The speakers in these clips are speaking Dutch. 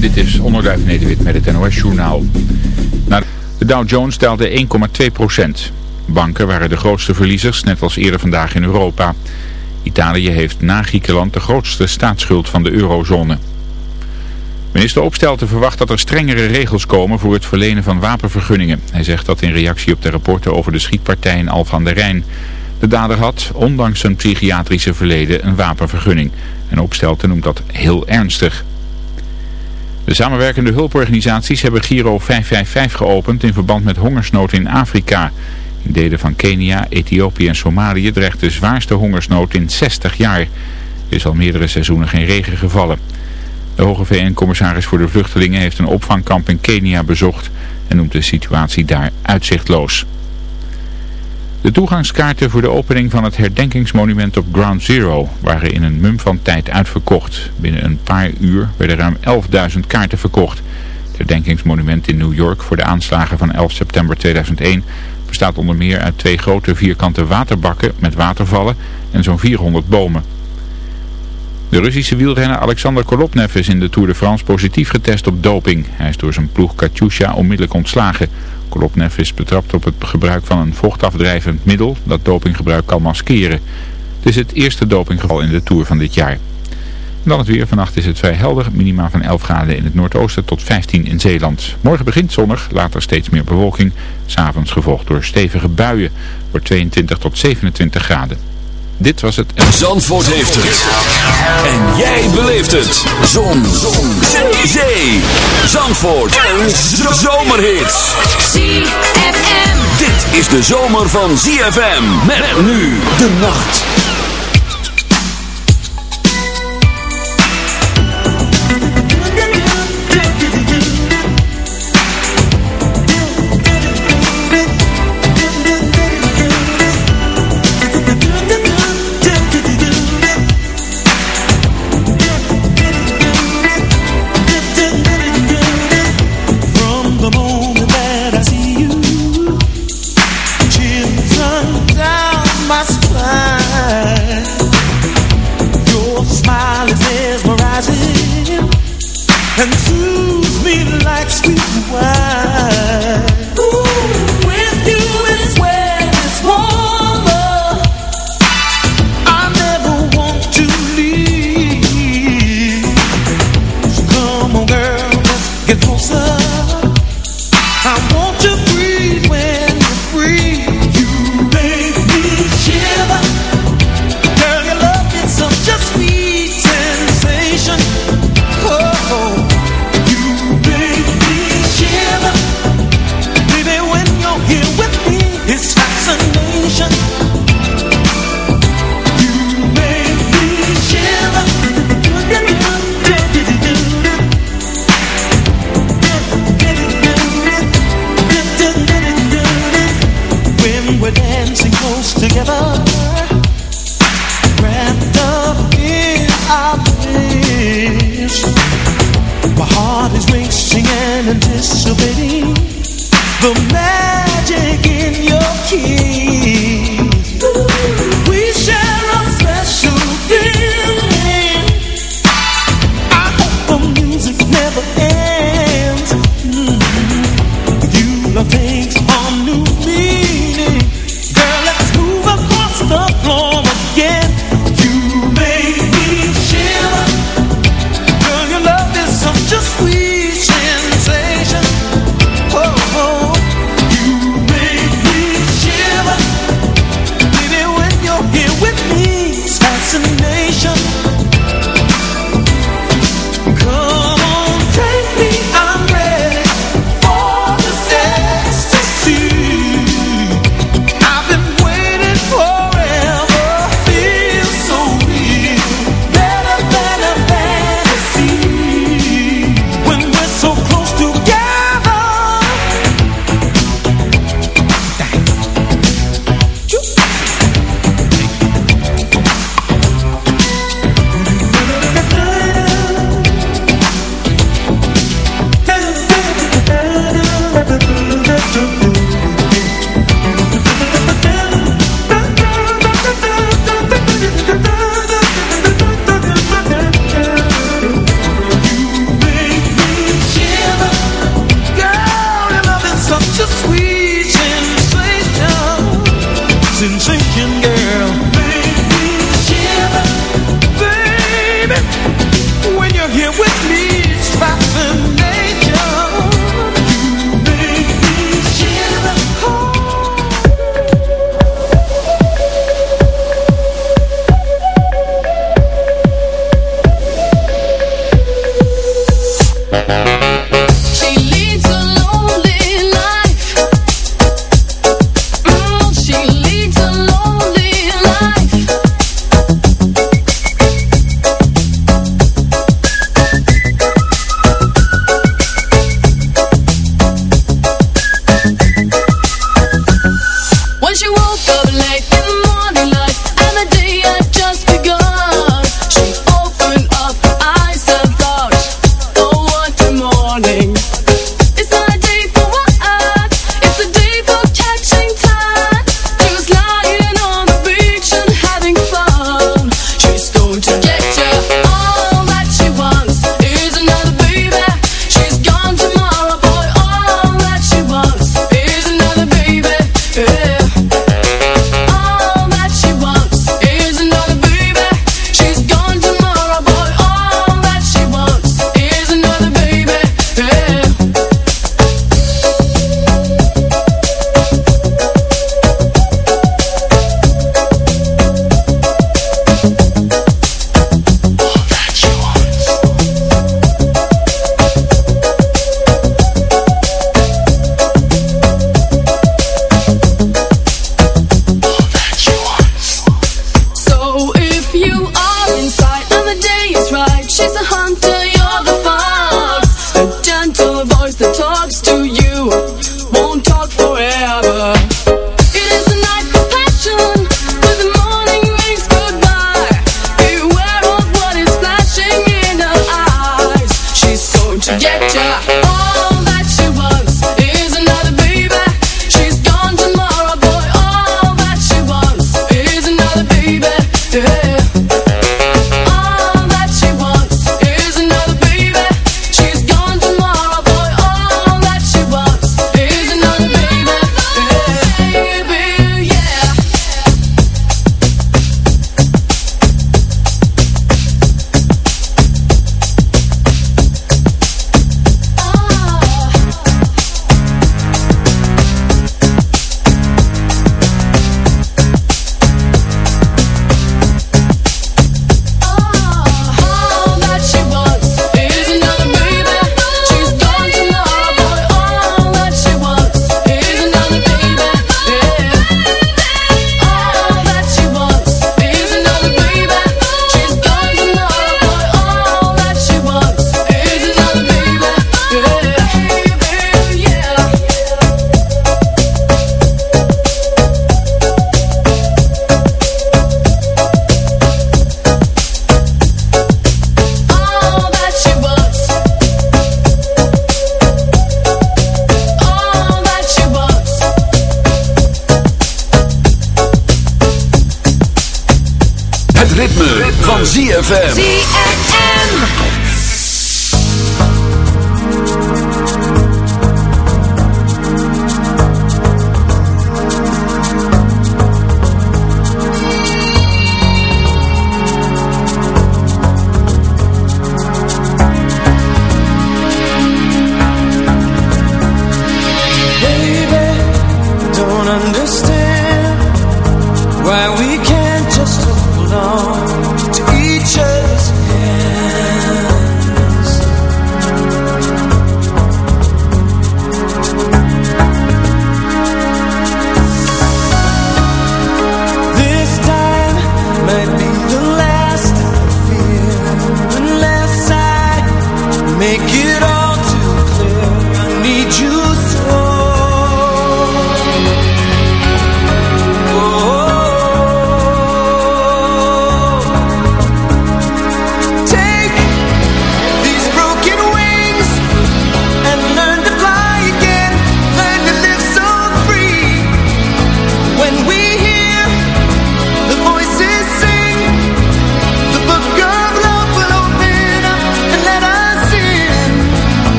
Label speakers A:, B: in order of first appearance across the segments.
A: Dit is Onderduif Nederwit met het NOS Journaal. De Dow Jones daalde 1,2 procent. Banken waren de grootste verliezers, net als eerder vandaag in Europa. Italië heeft na Griekenland de grootste staatsschuld van de eurozone. Minister Opstelten verwacht dat er strengere regels komen voor het verlenen van wapenvergunningen. Hij zegt dat in reactie op de rapporten over de schietpartij in Al van der Rijn. De dader had, ondanks zijn psychiatrische verleden, een wapenvergunning. En Opstelten noemt dat heel ernstig. De samenwerkende hulporganisaties hebben Giro 555 geopend in verband met hongersnood in Afrika. In delen van Kenia, Ethiopië en Somalië dreigt de zwaarste hongersnood in 60 jaar. Er is al meerdere seizoenen geen regen gevallen. De hoge VN-commissaris voor de vluchtelingen heeft een opvangkamp in Kenia bezocht en noemt de situatie daar uitzichtloos. De toegangskaarten voor de opening van het herdenkingsmonument op Ground Zero waren in een mum van tijd uitverkocht. Binnen een paar uur werden ruim 11.000 kaarten verkocht. Het herdenkingsmonument in New York voor de aanslagen van 11 september 2001 bestaat onder meer uit twee grote vierkante waterbakken met watervallen en zo'n 400 bomen. De Russische wielrenner Alexander Kolopnev is in de Tour de France positief getest op doping. Hij is door zijn ploeg Katusha onmiddellijk ontslagen. Kolopnev is betrapt op het gebruik van een vochtafdrijvend middel dat dopinggebruik kan maskeren. Het is het eerste dopinggeval in de Tour van dit jaar. dan het weer. Vannacht is het vrij helder. Minima van 11 graden in het noordoosten tot 15 in Zeeland. Morgen begint zonnig, later steeds meer bewolking. S'avonds gevolgd door stevige buien. Wordt 22 tot 27 graden. Dit was het.
B: Zandvoort heeft het. En jij beleeft het. Zon. Zon. Zee. Zandvoort. En zomerhits.
C: ZFM.
B: Dit is de zomer van ZFM. Met nu de nacht.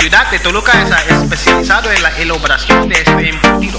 D: ciudad de Toluca es especializado en la elaboración de este embutido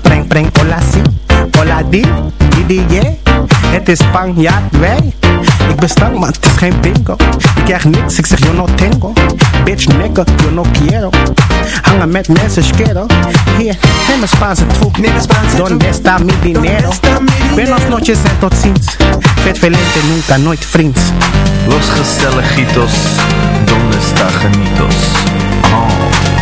E: Pren, pren, hola si. Hola di. Di, di, yeah. Het is Spanjaard, wij. Ik ben stank, maar het is geen bingo. Ik krijg niks, ik zeg yo no tengo. Bitch, nigga, yo no quiero. Hangen met mensen, schero. Hier, neem een Spaanse troep. Donde está mi dinero? Buenos noches en tot ziens. Vet velente, nunca, nooit vriends.
F: Los gezelligitos, donde está genitos? Oh.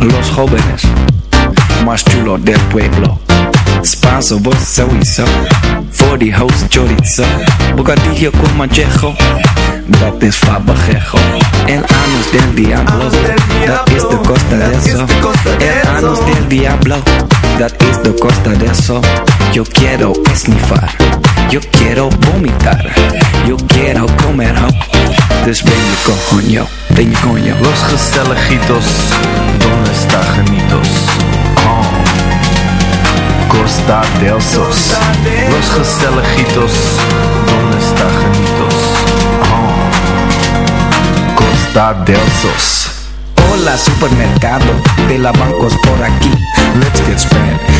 G: Los jóvenes más chulos del pueblo. Spanso, sowieso. Die host chorizo. Bocadillo con manchejo dat is fabajejo. El anus del diablo, dat is de costa de eso. El anus del diablo, dat is de costa de eso. Yo quiero esnifar, yo quiero vomitar, yo quiero comer. Dus coño, je coño.
F: Los gezelligitos, donde está genitos? Oh. Costa del Sos. Los gezelligitos, donde está genitos? Costa del Sos.
G: Hola, supermercado de la bancos por aquí.
H: Let's get Spanish.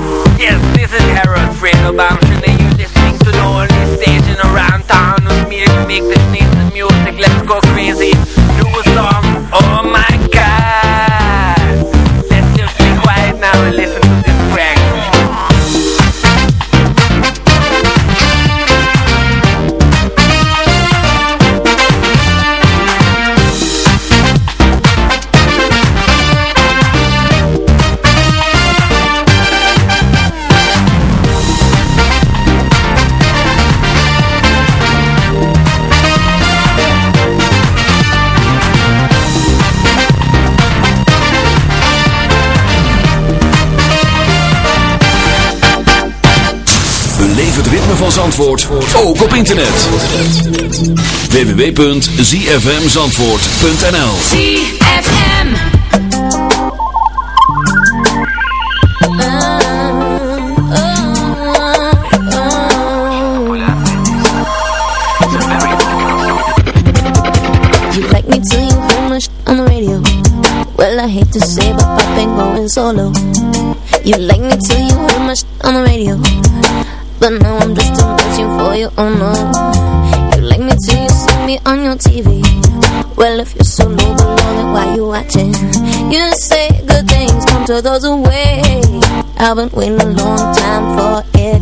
I: Yes, this is Harold Fred Obamshin and you're listening to this stage
J: and around town with me to make this nice music. Let's go crazy. New
B: van Zandvoort ook op internet. www.zfmzandvoort.nl
C: ZFM.
I: You like me till you sh on the radio Well, I hate to say but I've been going solo You like me till you hear sh on the radio But now I'm just too much for you, oh no You like me till you see me on your TV Well, if you're so low below, then why you watching? You say good things come to those who wait. I've been waiting a long time for it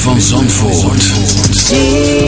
D: van Zandvoort.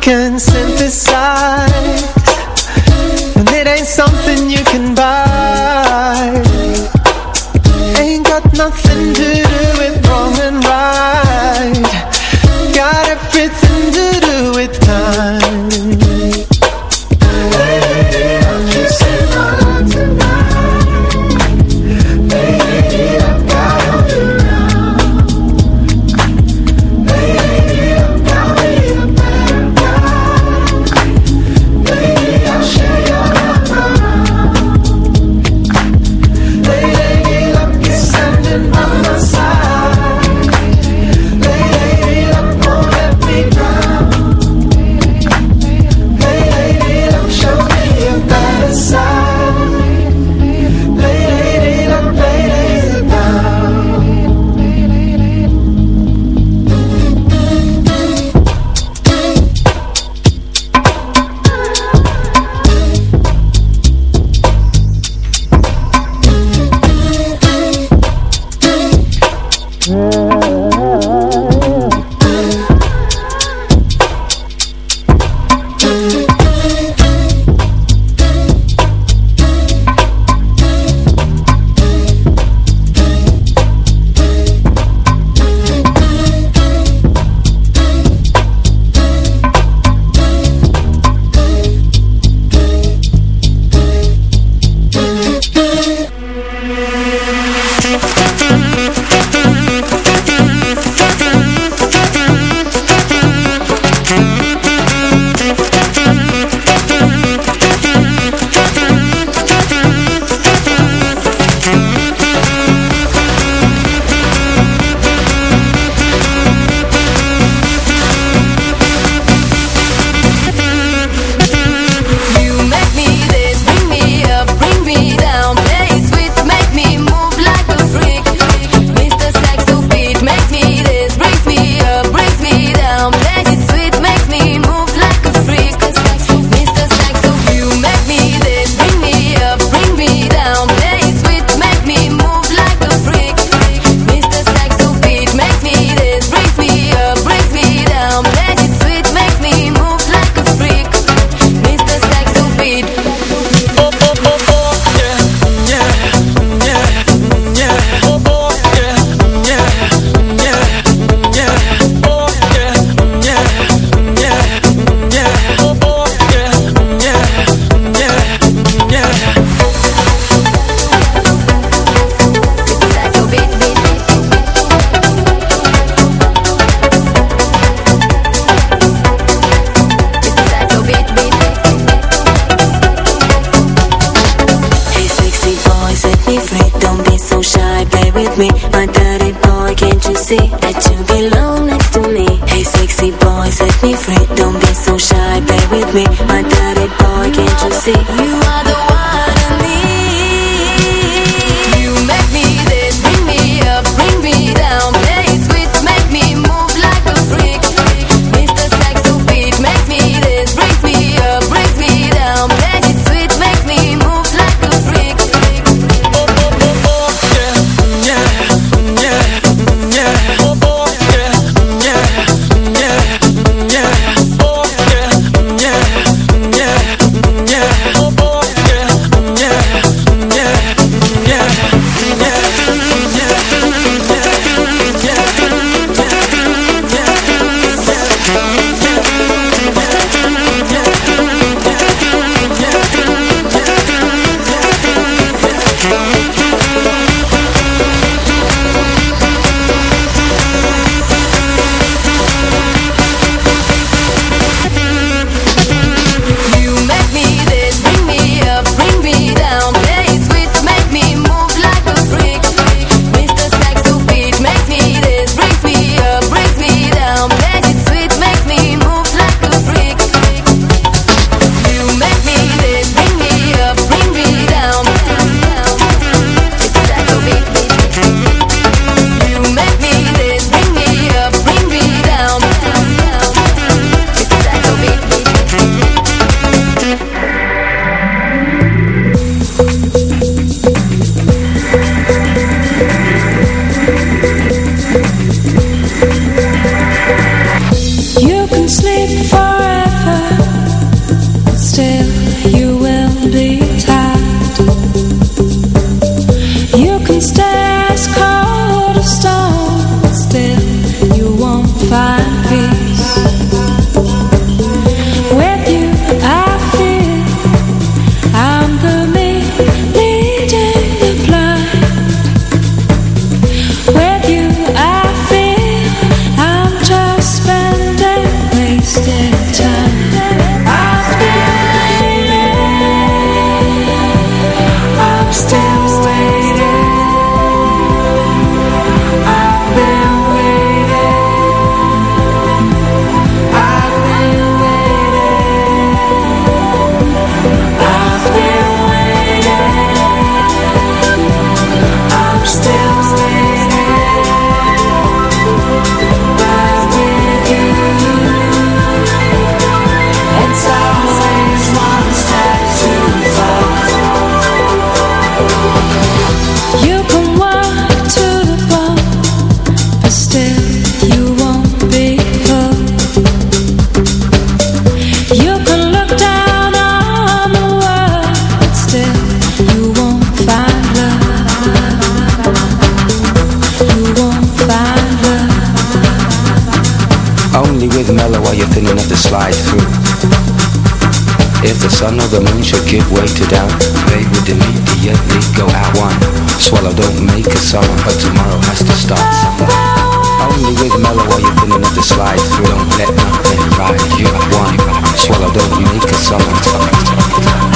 K: Can synthesize
L: that you belong next to me. Hey sexy boy, set me free. Don't be so shy, play with me.
G: sun or the moon should give way to doubt They would immediately go out one. Swallow don't make a summer But tomorrow has to start somewhere. Only with mellow are you feeling at the slide through? Don't let nothing ride, you. Are one Swallow don't make a summer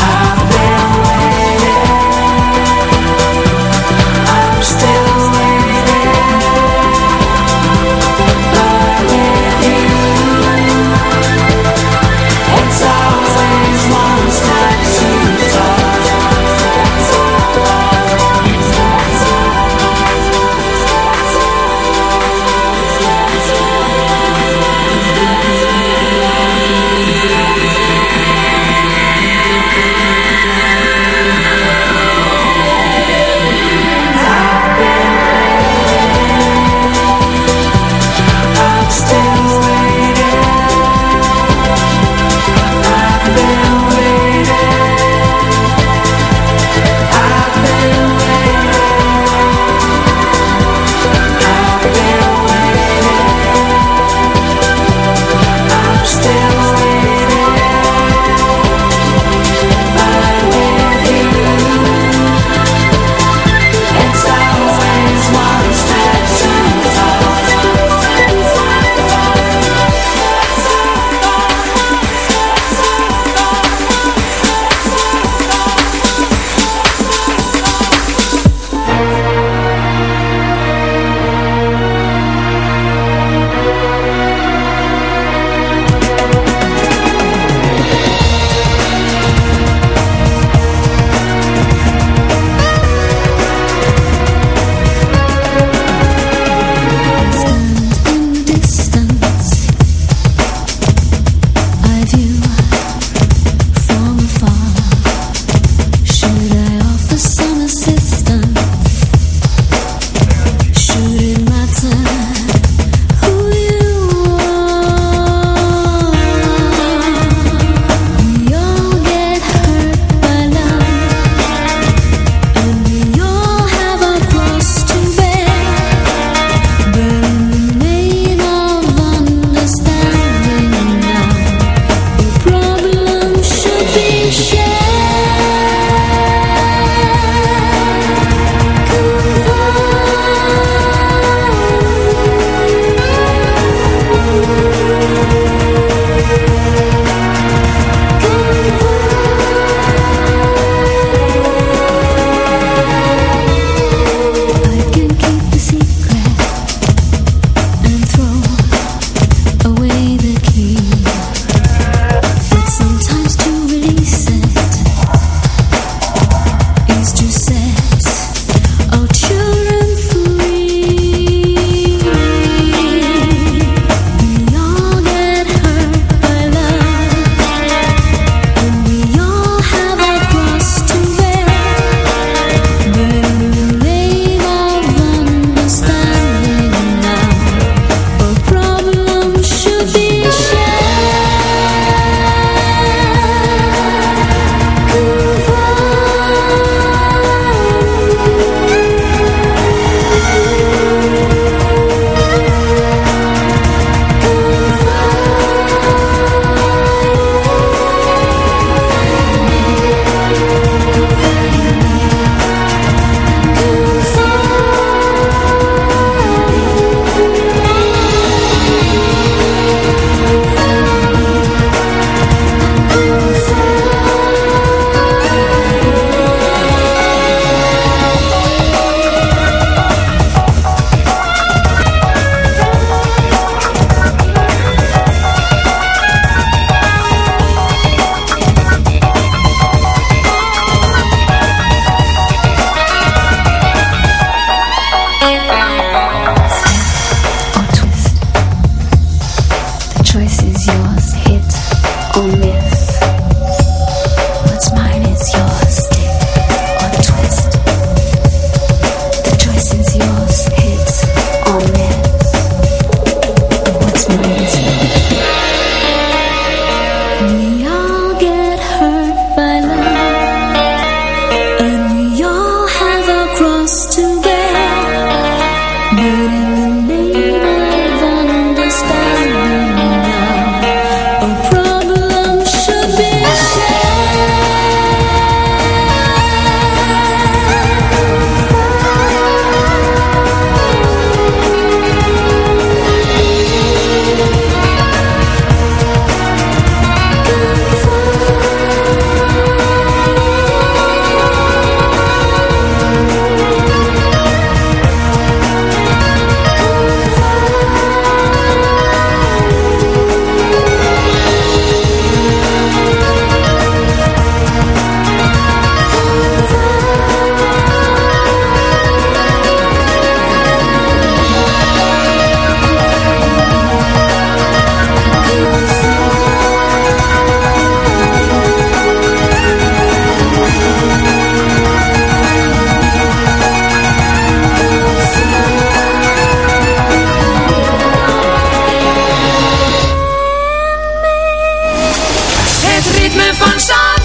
M: sunshine.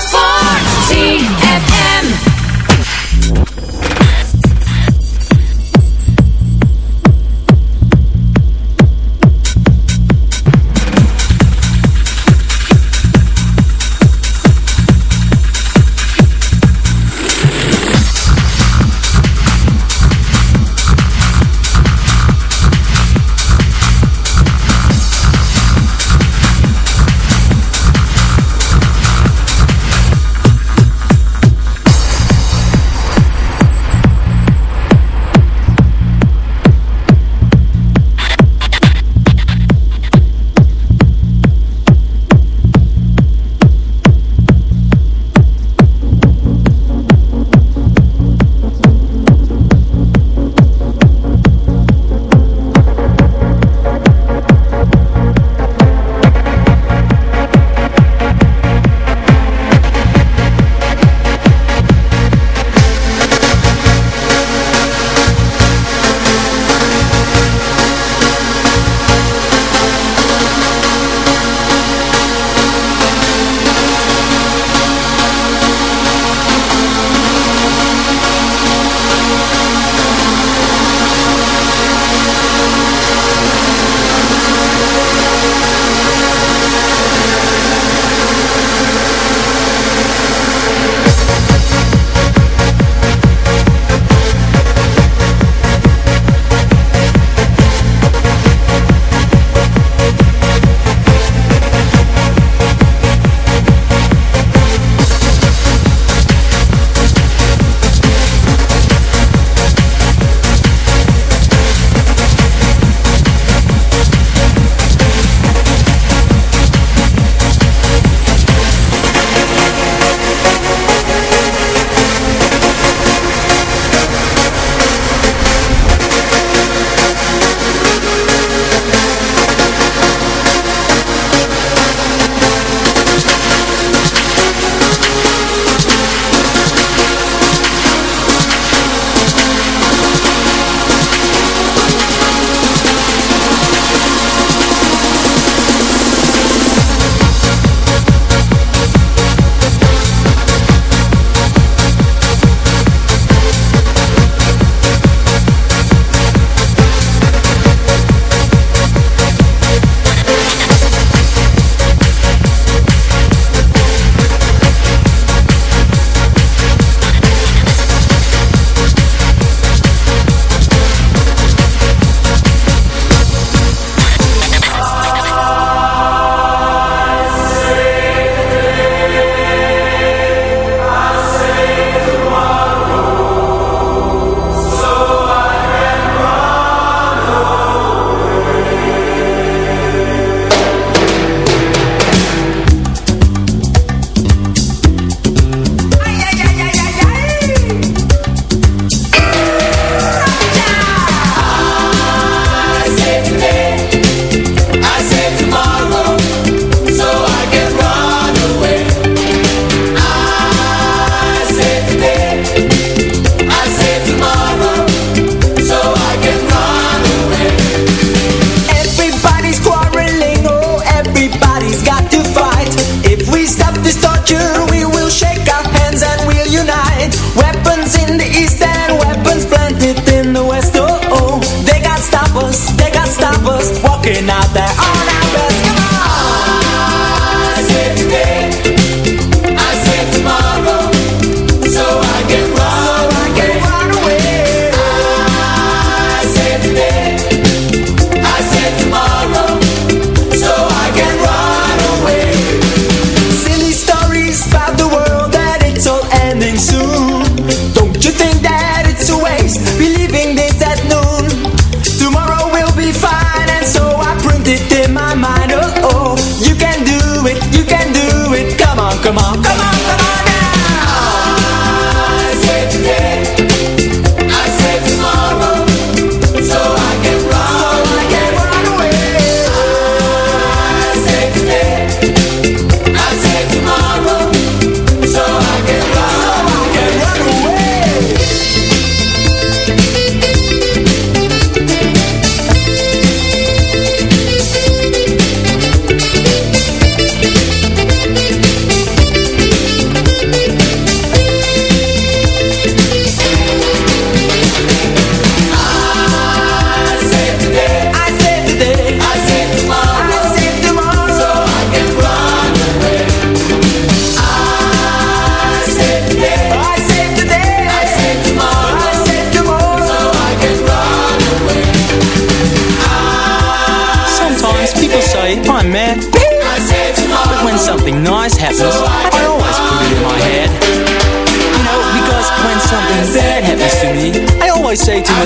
M: this
L: torture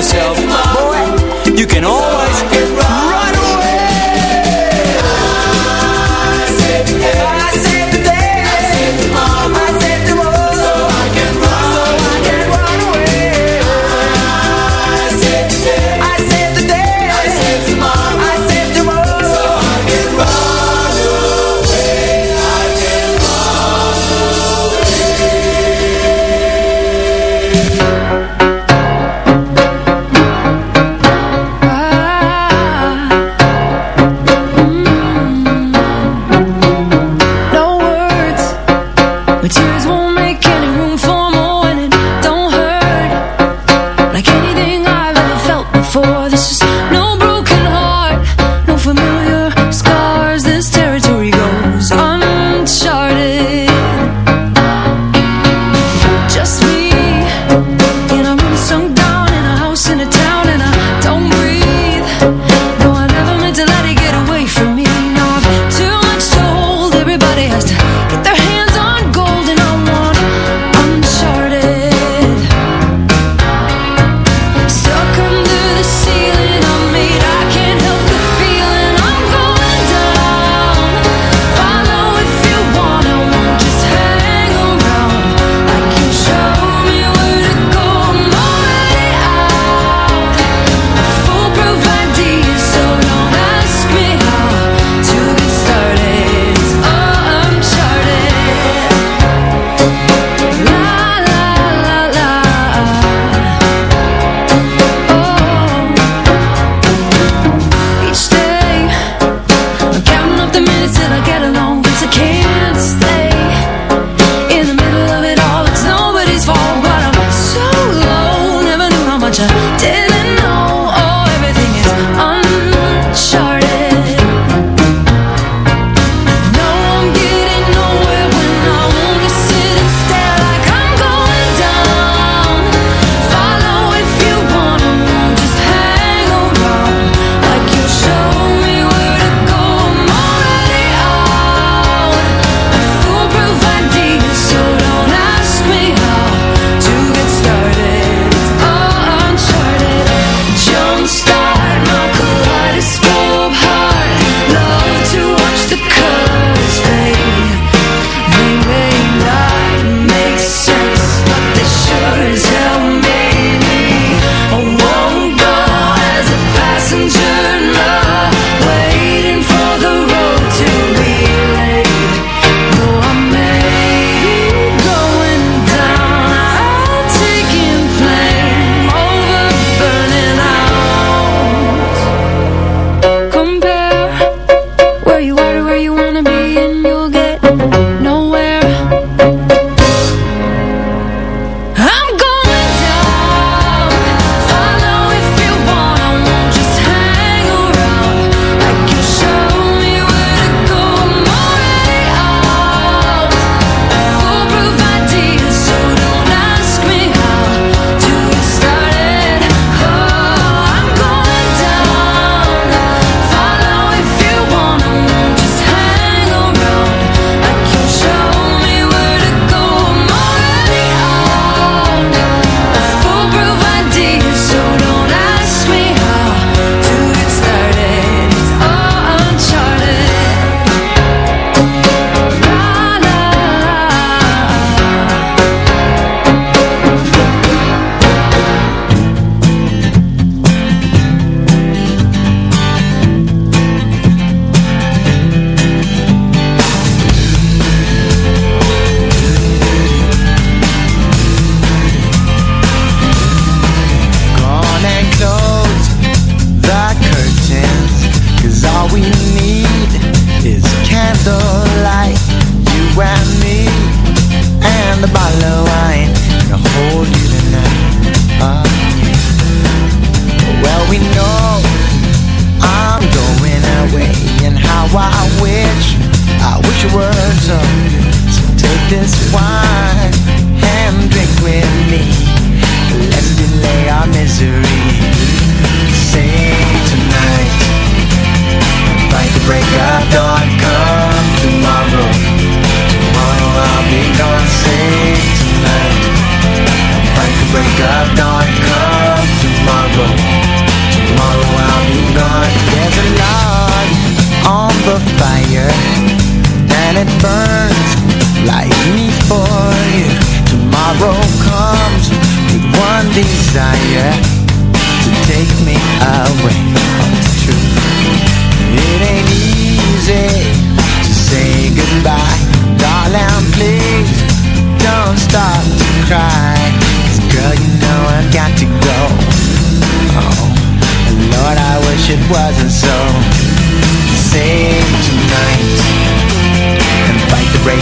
L: myself, boy, you can always